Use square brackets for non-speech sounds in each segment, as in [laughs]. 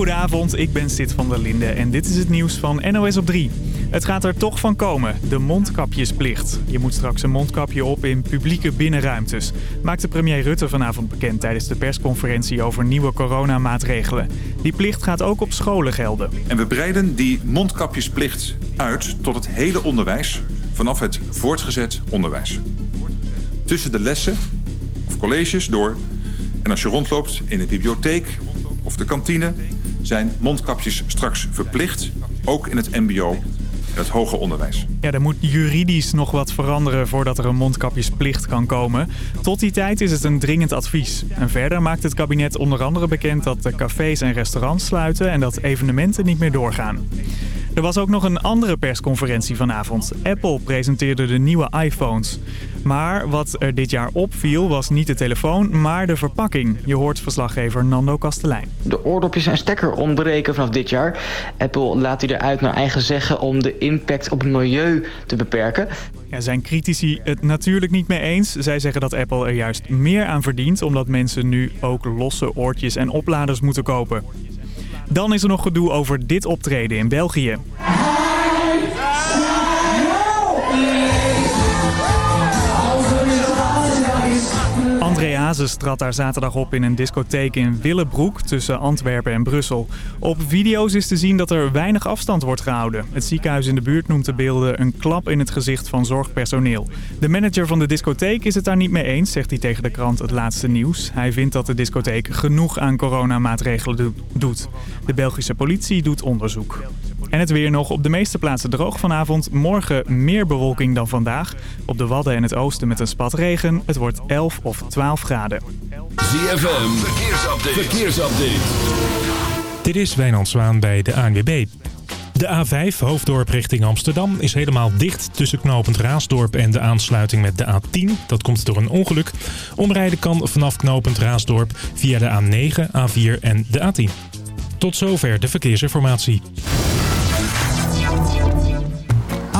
Goedenavond, ik ben Sid van der Linde en dit is het nieuws van NOS op 3. Het gaat er toch van komen, de mondkapjesplicht. Je moet straks een mondkapje op in publieke binnenruimtes. Maakte premier Rutte vanavond bekend tijdens de persconferentie over nieuwe coronamaatregelen. Die plicht gaat ook op scholen gelden. En we breiden die mondkapjesplicht uit tot het hele onderwijs vanaf het voortgezet onderwijs. Tussen de lessen of colleges door en als je rondloopt in de bibliotheek of de kantine zijn mondkapjes straks verplicht, ook in het mbo het hoger onderwijs. Ja, er moet juridisch nog wat veranderen voordat er een mondkapjesplicht kan komen. Tot die tijd is het een dringend advies. En verder maakt het kabinet onder andere bekend dat de cafés en restaurants sluiten en dat evenementen niet meer doorgaan. Er was ook nog een andere persconferentie vanavond. Apple presenteerde de nieuwe iPhones. Maar wat er dit jaar opviel was niet de telefoon, maar de verpakking. Je hoort verslaggever Nando Kastelein. De oordopjes en stekker ontbreken vanaf dit jaar. Apple laat die eruit naar eigen zeggen om de impact op het milieu te beperken. Ja, zijn critici het natuurlijk niet mee eens. Zij zeggen dat Apple er juist meer aan verdient... omdat mensen nu ook losse oortjes en opladers moeten kopen. Dan is er nog gedoe over dit optreden in België. Hazes trad daar zaterdag op in een discotheek in Willebroek tussen Antwerpen en Brussel. Op video's is te zien dat er weinig afstand wordt gehouden. Het ziekenhuis in de buurt noemt de beelden een klap in het gezicht van zorgpersoneel. De manager van de discotheek is het daar niet mee eens, zegt hij tegen de krant Het Laatste Nieuws. Hij vindt dat de discotheek genoeg aan coronamaatregelen doet. De Belgische politie doet onderzoek. En het weer nog op de meeste plaatsen droog vanavond. Morgen meer bewolking dan vandaag. Op de Wadden en het oosten met een spat regen. Het wordt 11 of 12 graden. ZFM, verkeersupdate. verkeersupdate. Dit is Wijnand Zwaan bij de ANWB. De A5, hoofddorp richting Amsterdam, is helemaal dicht tussen knooppunt Raasdorp en de aansluiting met de A10. Dat komt door een ongeluk. Omrijden kan vanaf knooppunt Raasdorp via de A9, A4 en de A10. Tot zover de verkeersinformatie.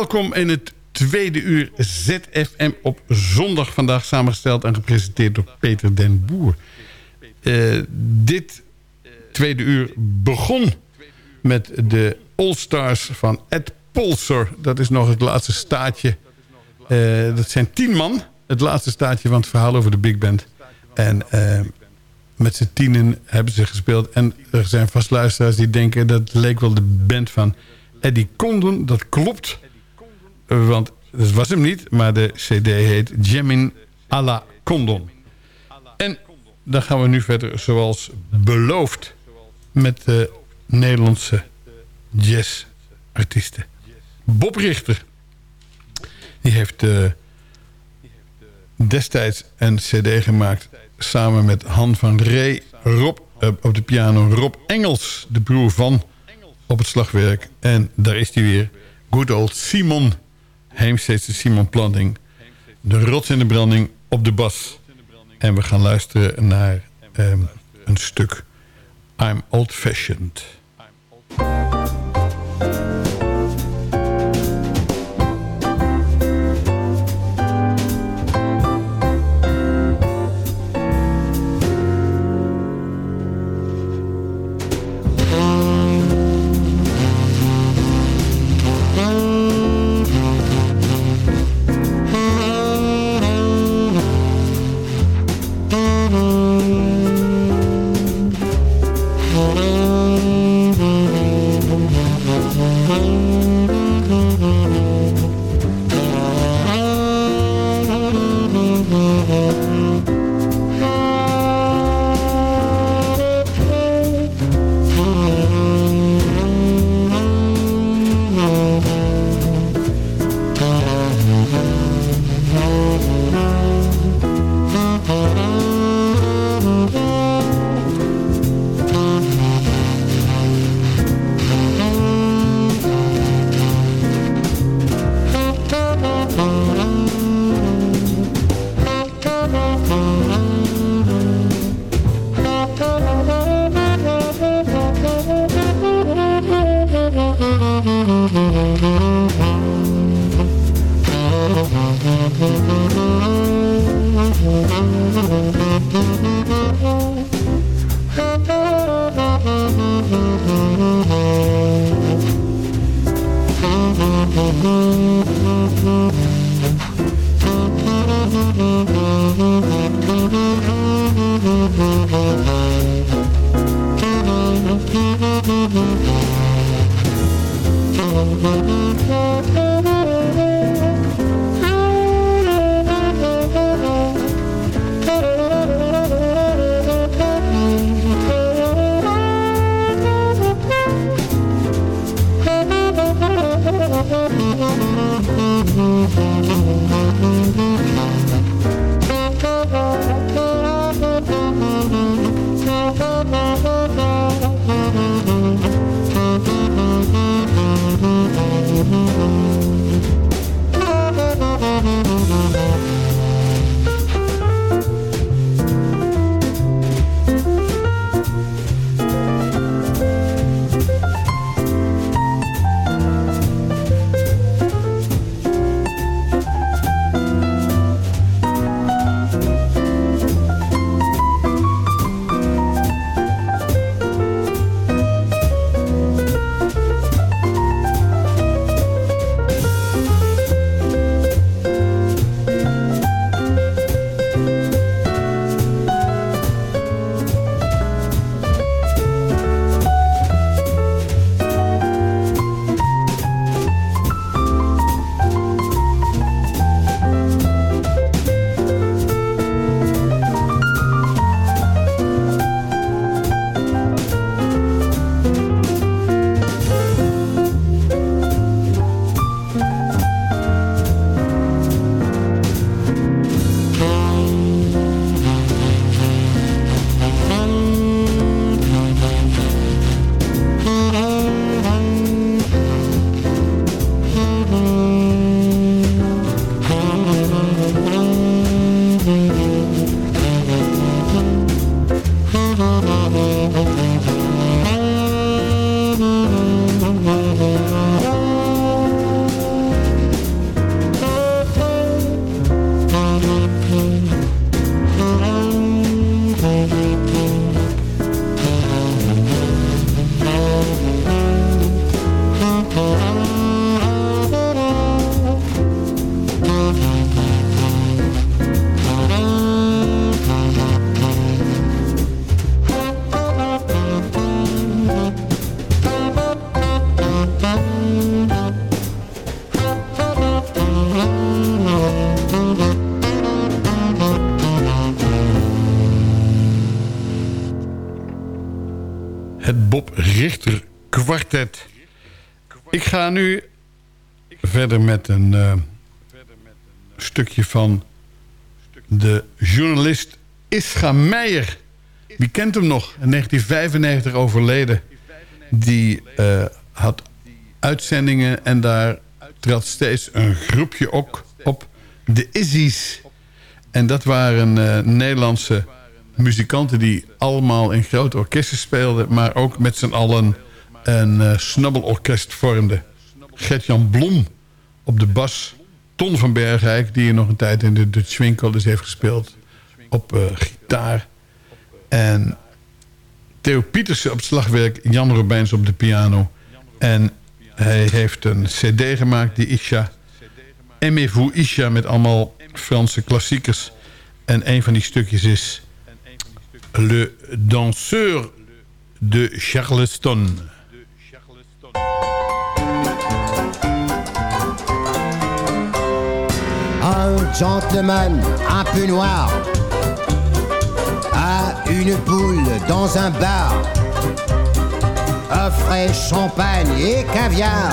Welkom in het tweede uur ZFM op zondag. Vandaag samengesteld en gepresenteerd door Peter den Boer. Uh, dit tweede uur begon met de All-Stars van Ed Polser. Dat is nog het laatste staatje. Uh, dat zijn tien man. Het laatste staatje van het verhaal over de big band. En uh, met z'n tienen hebben ze gespeeld. En er zijn vast luisteraars die denken... dat leek wel de band van Eddie Condon. Dat klopt. Want dat was hem niet. Maar de cd heet Jamin à la Condon. En dan gaan we nu verder zoals beloofd... met de Nederlandse jazzartiesten. Bob Richter. Die heeft uh, destijds een cd gemaakt... samen met Han van Ree, Rob, uh, op de piano Rob Engels... de broer van op het slagwerk. En daar is hij weer. Good old Simon Heemsteedse Simon Planting. De rots in de branding op de bas. En we gaan luisteren naar um, een stuk I'm Old Fashioned. Nu verder met een uh, stukje van de journalist Ischa Meijer. Wie kent hem nog? In 1995 overleden. Die uh, had uitzendingen en daar trad steeds een groepje ook op. De Izzy's. En dat waren uh, Nederlandse muzikanten die allemaal in grote orkesten speelden... maar ook met z'n allen een uh, vormden. Gert-Jan Blom op de bas. Ton van Bergijk, die er nog een tijd in de Dutch dus heeft gespeeld... op uh, gitaar. En Theo Pietersen op slagwerk. Jan Robijns op de piano. En hij heeft een cd gemaakt, die Isha. Aimez-vous Isha, met allemaal Franse klassiekers. En een van die stukjes is... Le danseur de Charleston. Un gentleman un peu noir a une boule dans un bar offrait champagne et caviar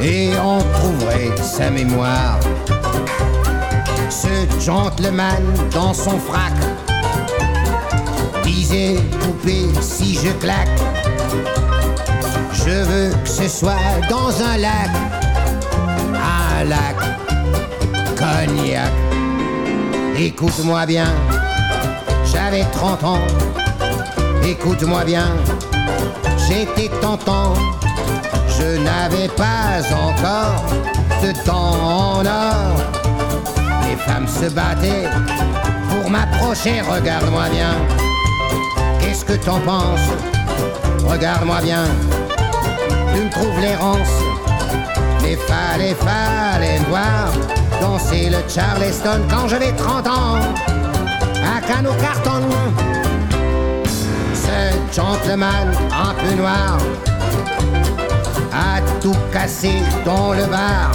et on trouverait sa mémoire. Ce gentleman dans son frac disait poupée si je claque je veux que ce soit dans un lac un lac cognac écoute-moi bien. J'avais 30 ans. Écoute-moi bien. J'étais tentant. Je n'avais pas encore de temps en or. Les femmes se battaient pour m'approcher. Regarde-moi bien. Qu'est-ce que t'en penses? Regarde-moi bien. Tu me trouves l'errance. Mais fallait fallait me danser le Charleston quand j'avais 30 ans. À Cano Carton ce gentleman un peu noir a tout cassé dans le bar.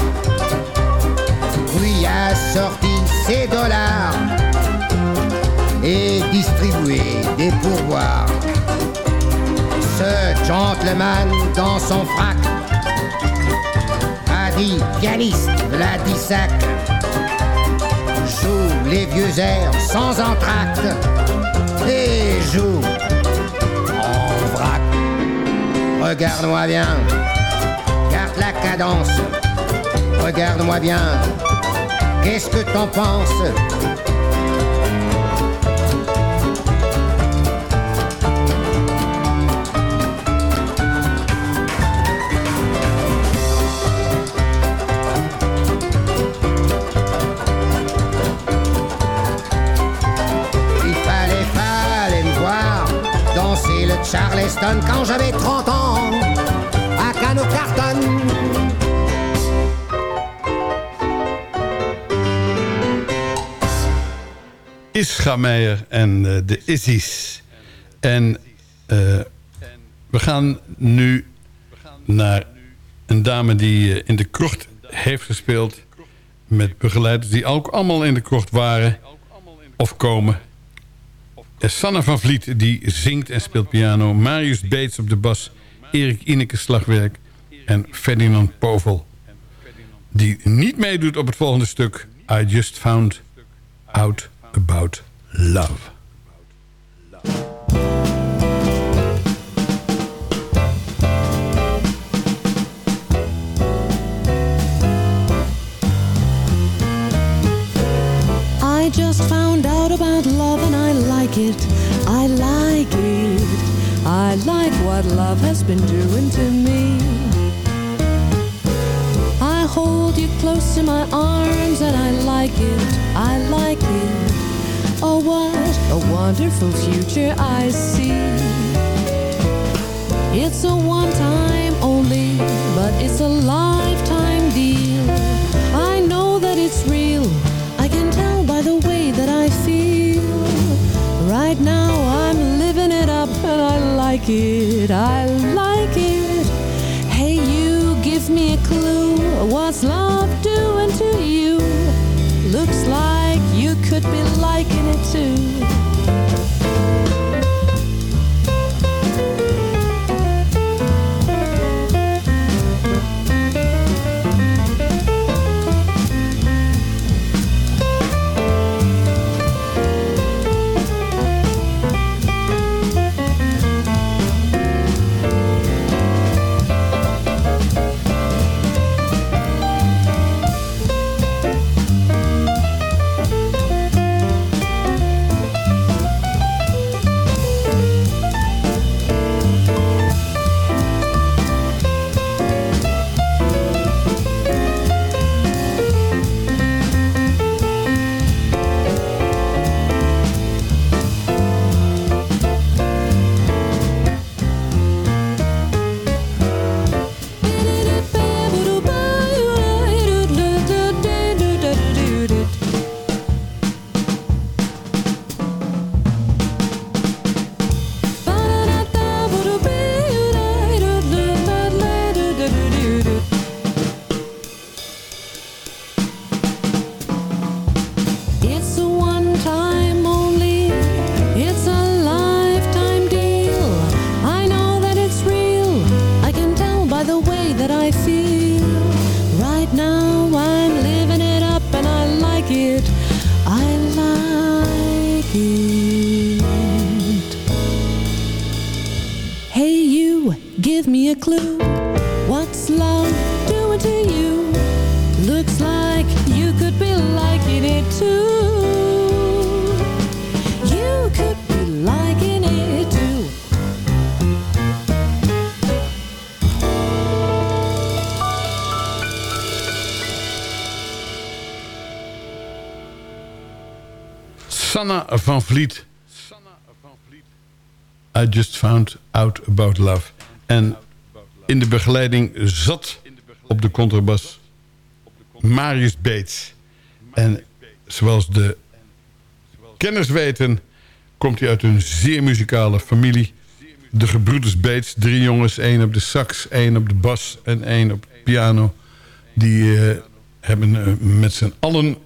Puis a sorti ses dollars et distribué des pourboires. Ce gentleman dans son frac dit pianiste la dissac joue les vieux airs sans entracte et joue en vrac. Regarde-moi bien garde la cadence. Regarde-moi bien qu'est-ce que t'en penses? Charleston quand j'avais 30 ans à Cano Carton. Ischa en uh, de Izzy's. En uh, we gaan nu naar een dame die uh, in de krocht heeft gespeeld... met begeleiders die ook allemaal in de krocht waren of komen... Sanne van Vliet die zingt en speelt piano. Marius Beets op de bas. Erik Ineke slagwerk. En Ferdinand Povel. Die niet meedoet op het volgende stuk. I just found out about love. I just found out about love and I like it. I like it. I like what love has been doing to me. I hold you close in my arms and I like it. I like it. Oh, what a wonderful future I see. It's a one time only, but it's a lifetime and I like it. I like it. Hey, you give me a clue. What's love doing to you? Looks like you could be liking it too. Sanna van Vliet. I just found out about love. En in de begeleiding zat op de contrabas Marius Beets. En zoals de kenners weten... komt hij uit een zeer muzikale familie. De gebroeders Beets, drie jongens. één op de sax, één op de bas en één op de piano. Die eh, hebben eh, met z'n allen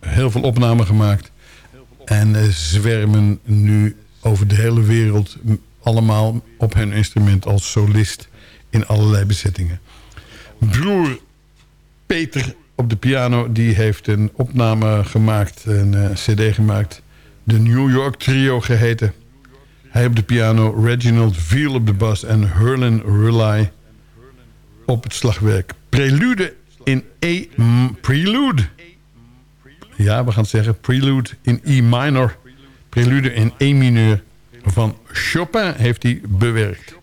heel veel opnamen gemaakt. En eh, zwermen nu over de hele wereld... allemaal op hun instrument als solist in allerlei bezettingen. Broer Peter op de piano... die heeft een opname gemaakt, een eh, cd gemaakt... de New York Trio geheten. Hij op de piano, Reginald Veal op de bas... en Herlin Rely op het slagwerk. Prelude in E... Prelude ja, we gaan het zeggen. Prelude in E minor. Prelude in E mineur van Chopin heeft hij bewerkt.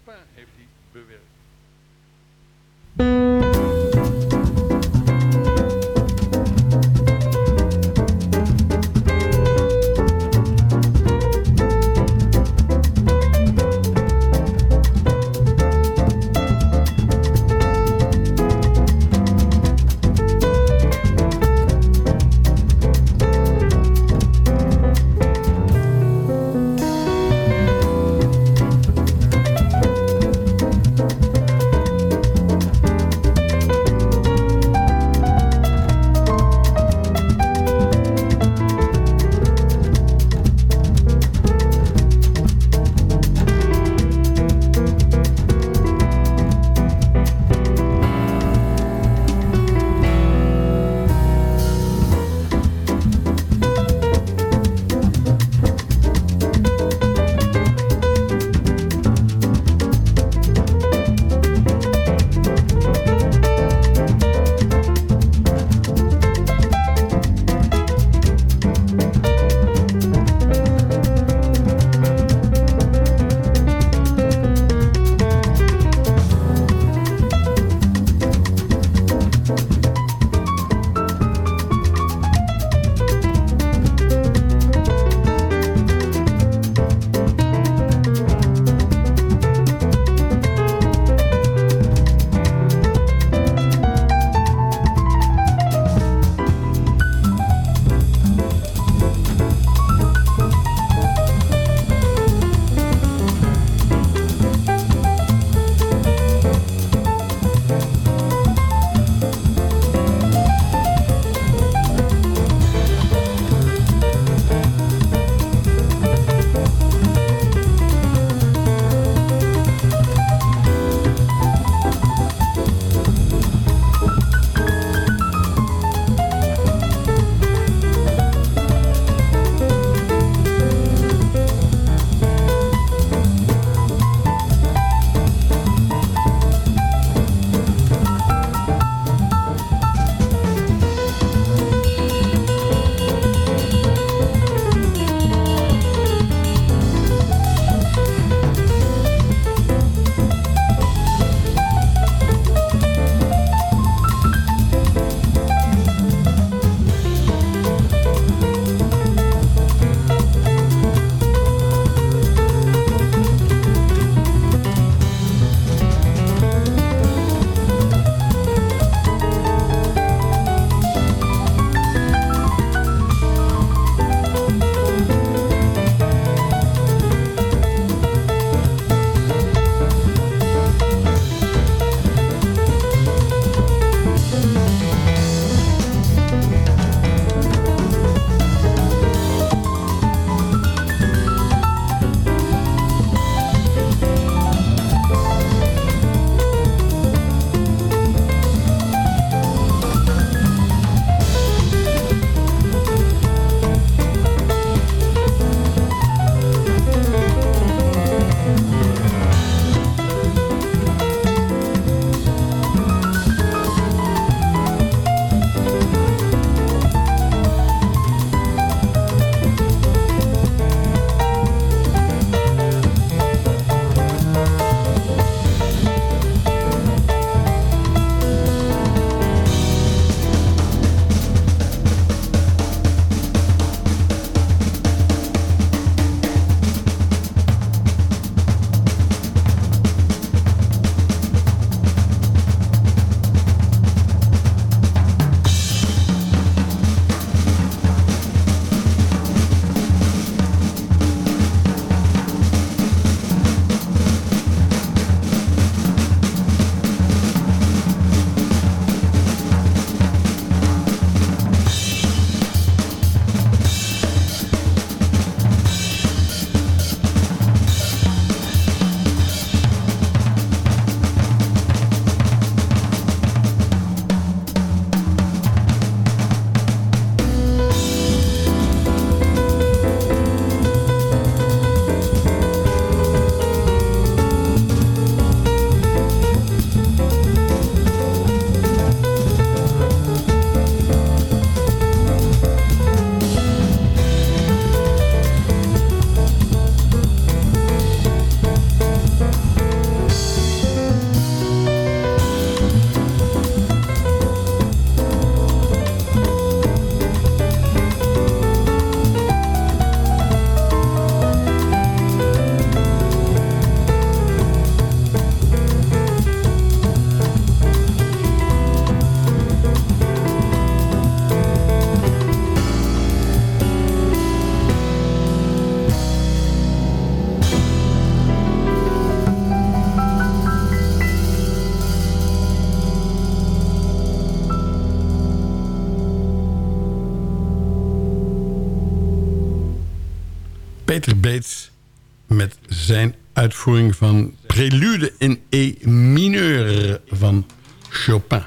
Zijn uitvoering van Prelude in E mineur van Chopin.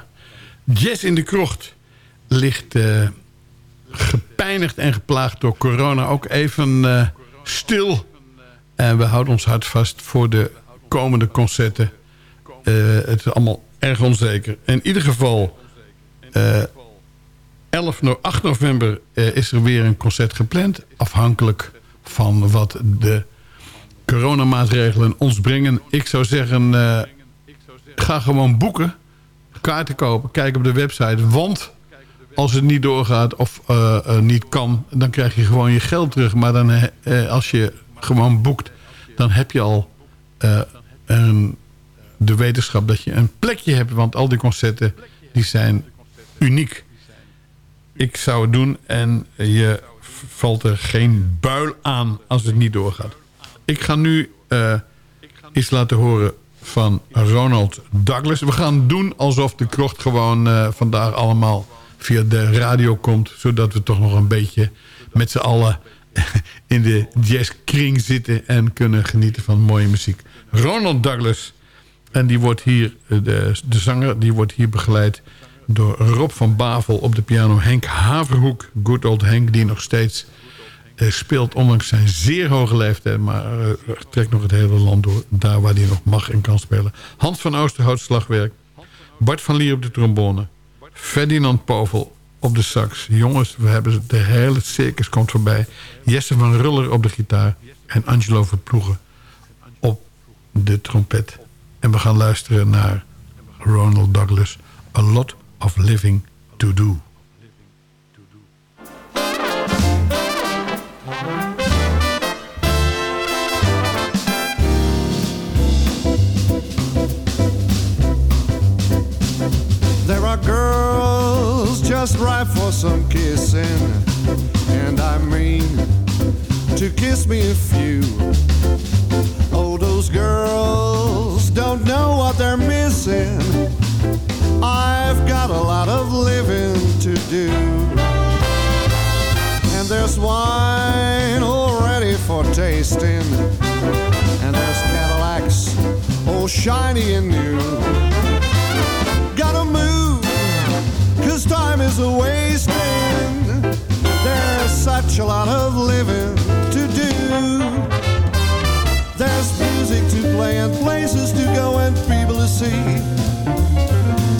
Jazz in de krocht ligt uh, gepijnigd en geplaagd door corona ook even uh, stil. En we houden ons hart vast voor de komende concerten. Uh, het is allemaal erg onzeker. In ieder geval, 11, 8 november is er weer een concert gepland. Afhankelijk van wat de coronamaatregelen ons brengen. Ik zou zeggen, uh, ga gewoon boeken. Kaarten kopen. Kijk op de website. Want als het niet doorgaat of uh, uh, niet kan... dan krijg je gewoon je geld terug. Maar dan, als je gewoon boekt... dan heb je al de wetenschap dat je een plekje hebt. Want al die concerten die zijn uniek. Ik zou het doen en je valt er geen buil aan als het niet doorgaat. Ik ga nu uh, iets laten horen van Ronald Douglas. We gaan doen alsof de krocht gewoon uh, vandaag allemaal via de radio komt. Zodat we toch nog een beetje met z'n allen [laughs] in de jazzkring zitten... en kunnen genieten van mooie muziek. Ronald Douglas. En die wordt hier, de, de zanger, die wordt hier begeleid door Rob van Bavel op de piano. Henk Haverhoek, good old Henk, die nog steeds speelt... ondanks zijn zeer hoge leeftijd, maar uh, trekt nog het hele land door... daar waar hij nog mag en kan spelen. Hans van Oosterhout, slagwerk. Bart van Lier op de trombone. Ferdinand Povel op de sax. Jongens, we hebben de hele circus komt voorbij. Jesse van Ruller op de gitaar. En Angelo Verploegen op de trompet. En we gaan luisteren naar Ronald Douglas. A lot of living to do. For some kissing, and I mean to kiss me a few. Oh, those girls don't know what they're missing. I've got a lot of living to do. And there's wine already for tasting. And there's Cadillacs, all shiny and new. Is a wasting. There's such a lot of living to do. There's music to play and places to go and people to see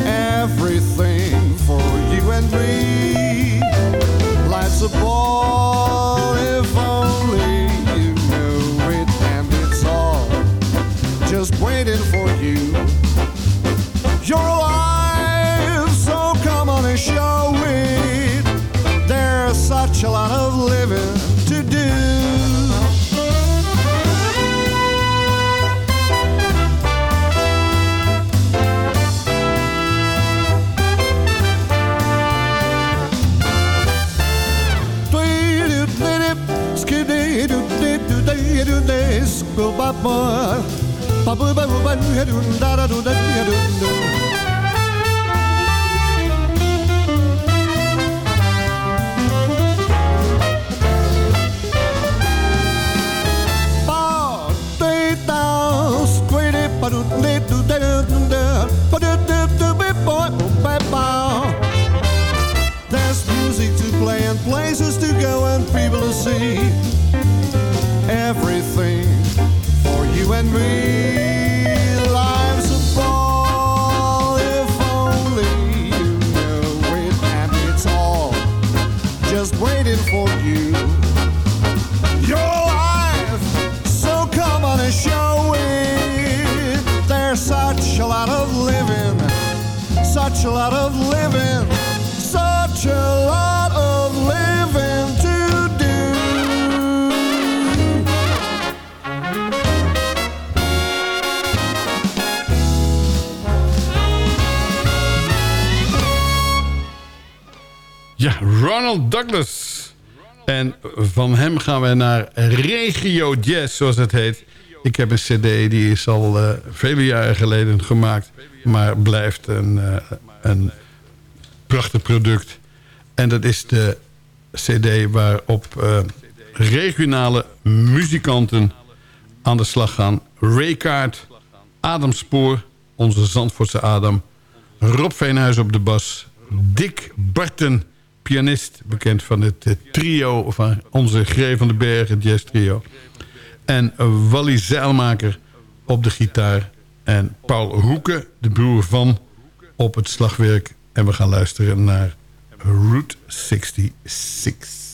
everything for you and me. Life's a ball if only you know it, and it's all just waiting for you. Such a lot of living to do. There's music to play and places to go and people to see. Everything for you and me. A lot of living, such a lot of living to do. Ja, Ronald Douglas. En van hem gaan we naar Regio Jazz, zoals het heet. Ik heb een cd, die is al uh, vele jaren geleden gemaakt... maar blijft een, uh, een prachtig product. En dat is de cd waarop eh, regionale muzikanten aan de slag gaan. Raycard, Adam Spoor, onze Zandvoortse Adam... Rob Veenhuis op de bas, Dick Barton, pianist... bekend van het eh, trio van onze Gree van den Bergen het jazz trio... en Wally Zeilmaker op de gitaar... en Paul Hoeken, de broer van op het slagwerk. En we gaan luisteren naar Route 66.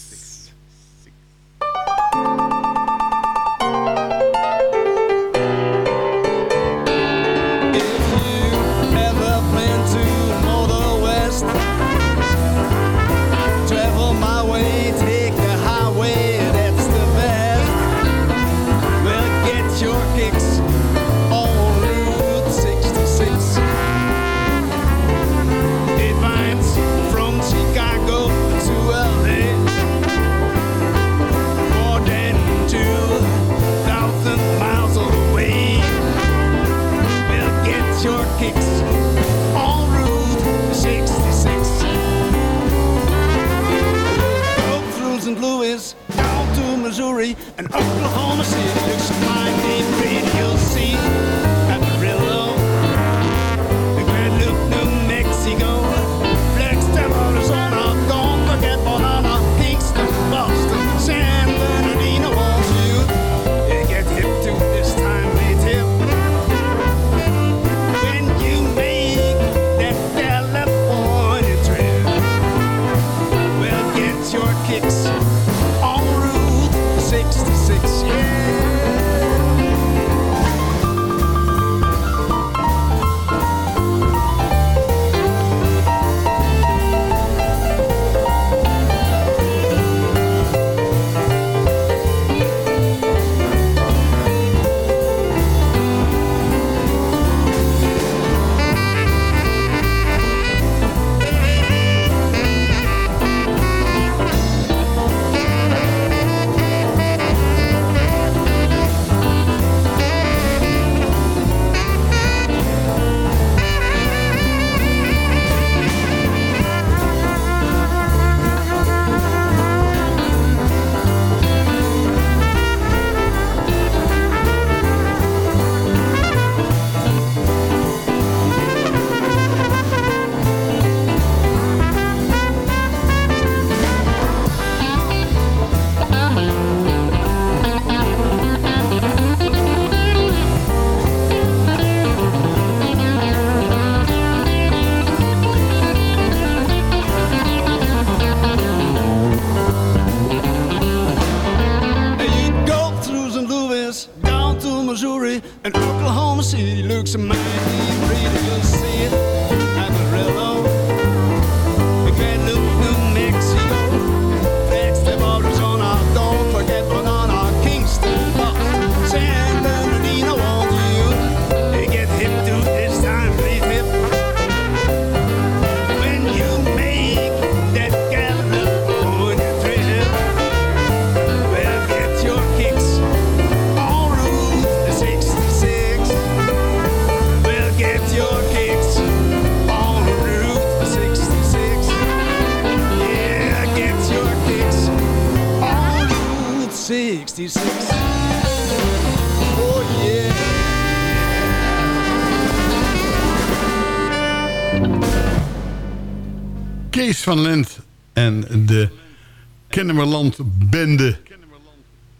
Kennemerland Bende.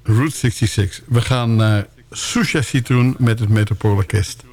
Route 66. We gaan naar Susha Citroen met het Metropoolorkest.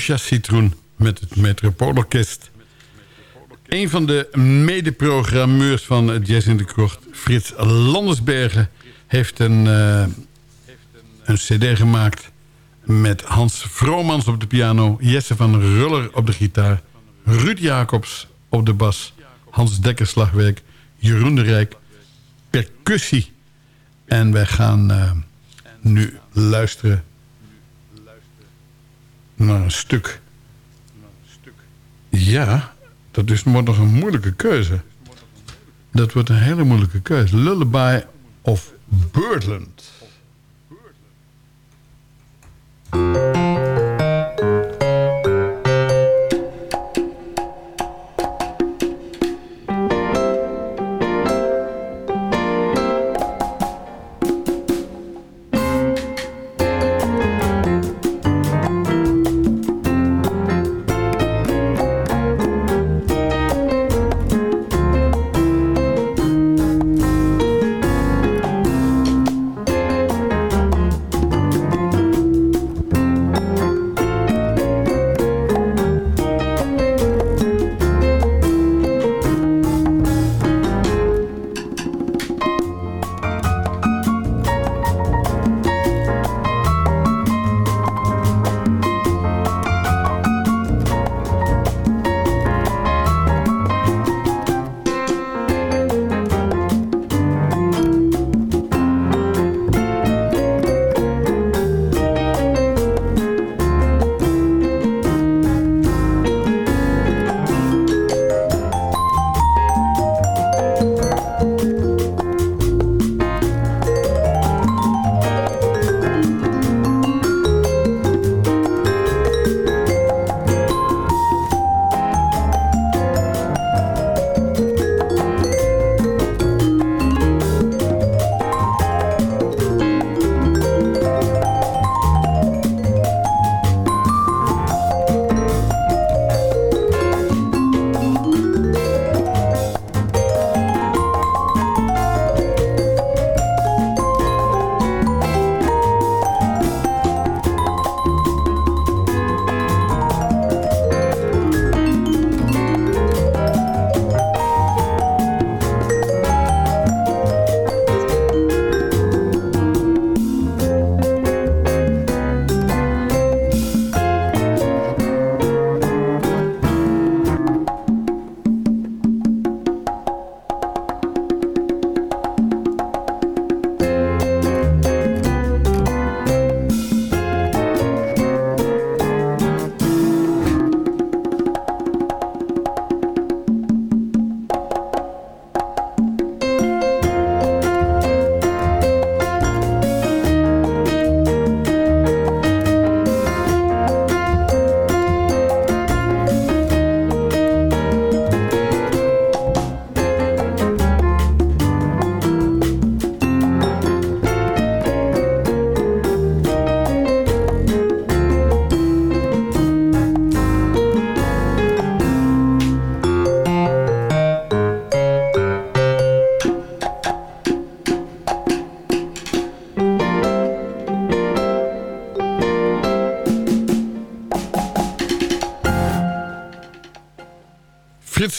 Citroen met het Metropoolorkest. Een van de medeprogrammeurs van Jazz in de Krocht, Frits Landersbergen... heeft een, eh, een cd gemaakt met Hans Vromans op de piano... Jesse van Ruller op de gitaar... Ruud Jacobs op de bas... Hans Dekker slagwerk... Jeroen de Rijk percussie. En wij gaan eh, nu luisteren naar een stuk. Ja, dat is nog een moeilijke keuze. Dat wordt een hele moeilijke keuze. Lullaby of Birdland.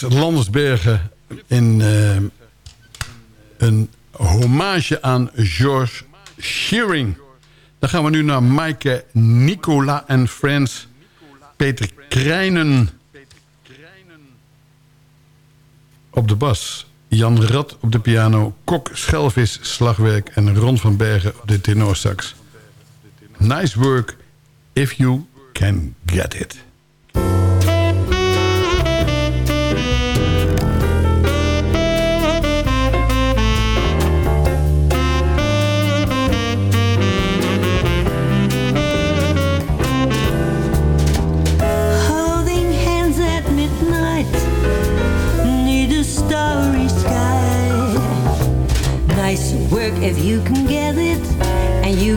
Landersbergen in eh, een hommage aan George Shearing. Dan gaan we nu naar Maaike Nicola en Friends. Peter Krijnen op de bas. Jan Rad op de piano. Kok Schelvis slagwerk. En Ron van Bergen op de tenorsax. Nice work if you can get it.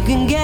Can get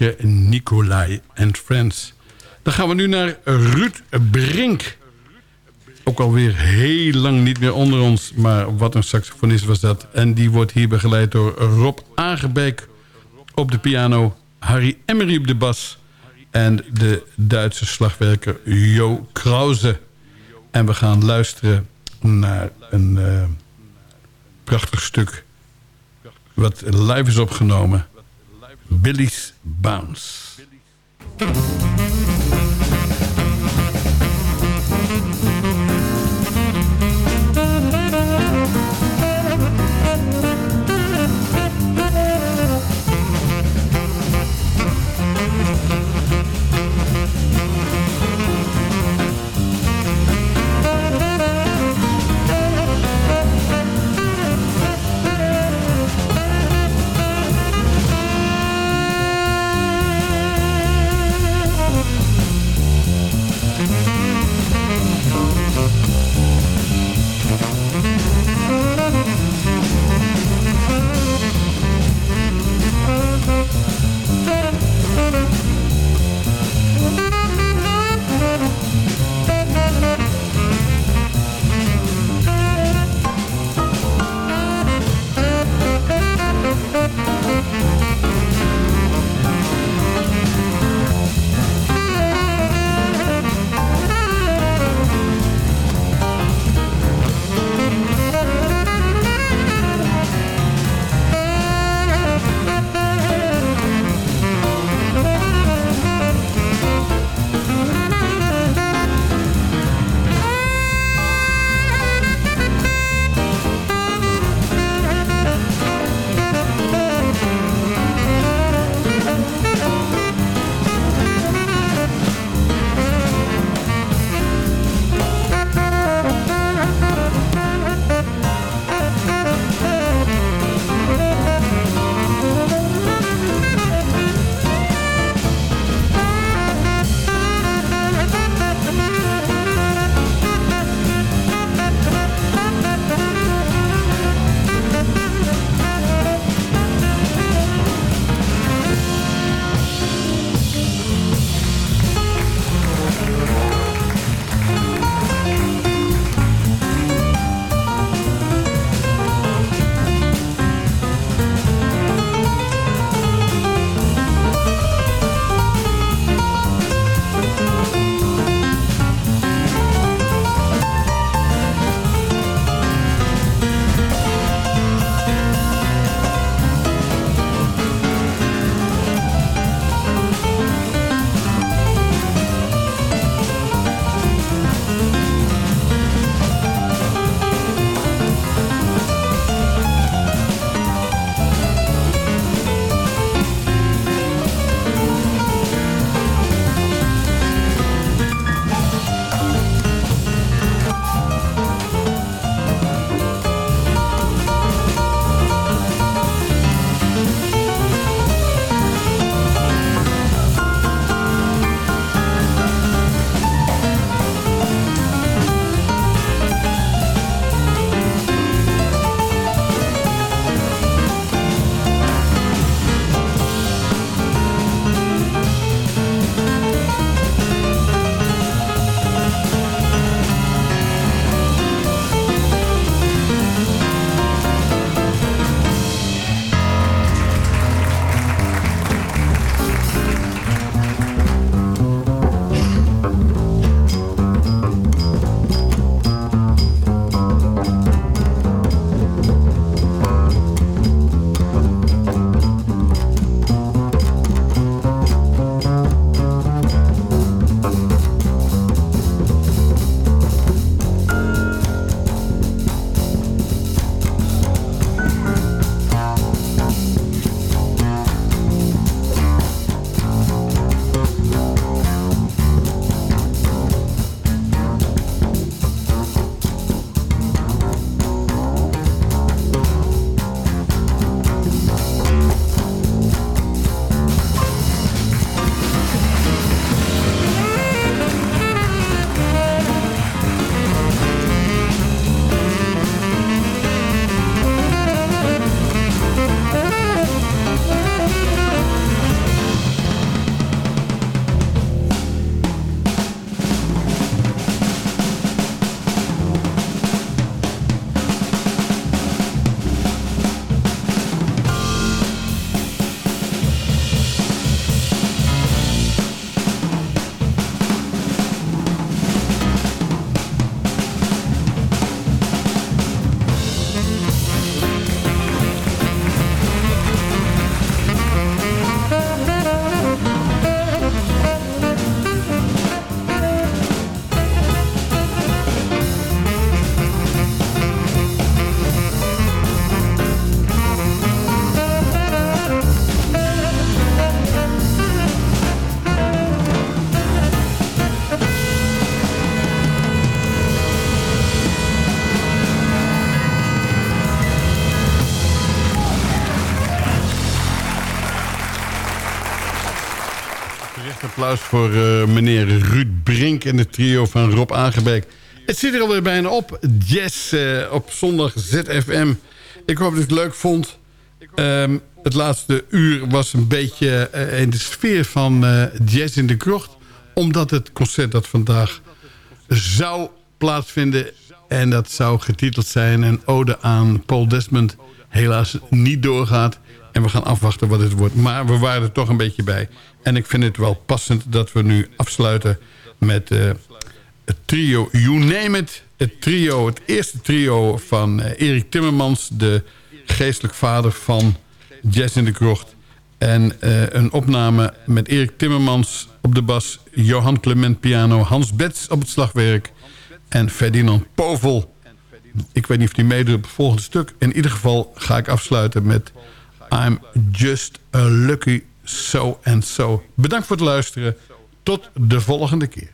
Maaike Nicolai and Friends. Dan gaan we nu naar Ruud Brink. Ook alweer heel lang niet meer onder ons. Maar wat een saxofonist was dat. En die wordt hier begeleid door Rob Aangebeek op de piano. Harry Emery op de bas. En de Duitse slagwerker Jo Krause. En we gaan luisteren naar een eh, prachtig stuk. Wat live is opgenomen. Billy's Bounce. Applaus voor eh, meneer Ruud Brink en het trio van Rob Aangebeek. Het zit er alweer bijna op. Jazz eh, op zondag ZFM. Ik hoop dat je het leuk vond. Ehm, het laatste uur was een beetje eh, in de sfeer van Jazz in de Krocht. Omdat het concert dat vandaag zou plaatsvinden... en dat zou getiteld zijn een ode aan Paul Desmond... helaas niet doorgaat. En we gaan afwachten wat het wordt. Maar we waren er toch een beetje bij. En ik vind het wel passend dat we nu afsluiten met eh, het trio You Name It. Het trio, het eerste trio van eh, Erik Timmermans... de geestelijk vader van Jazz in de Krocht. En eh, een opname met Erik Timmermans op de bas... Johan Clement piano, Hans Bets op het slagwerk... en Ferdinand Povel. Ik weet niet of die meedoet op het volgende stuk. In ieder geval ga ik afsluiten met... I'm just a lucky so and so. Bedankt voor het luisteren. Tot de volgende keer.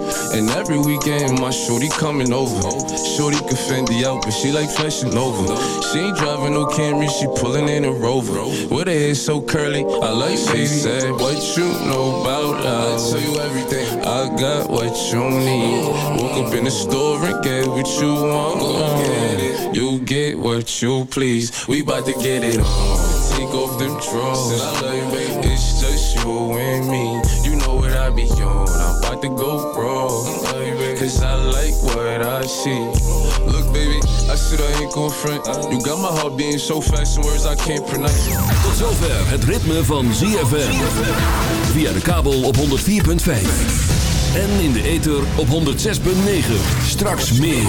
And every weekend my shorty coming over. Shorty can fend the out, but she like flashing over. She ain't driving no Camry, she pulling in a Rover. With her hair so curly, I like she said, What you know about us? I tell you everything. I got what you need. Woke up in the store and get what you want. You get what you please. We bout to get it on. Take off them drawers. I love you, baby. It's just you and me. You know what I be on. I'm about to go raw. Cause I like what I see. Look, baby, I said I ain't gon' front. You got my heart beating so fast in words I can't pronounce. Tot zover het ritme van ZFM. Via de kabel op 104.5. En in de ether op 106.9. Straks meer.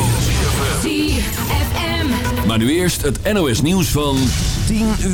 ZFM. Maar nu eerst het NOS nieuws van 10 uur.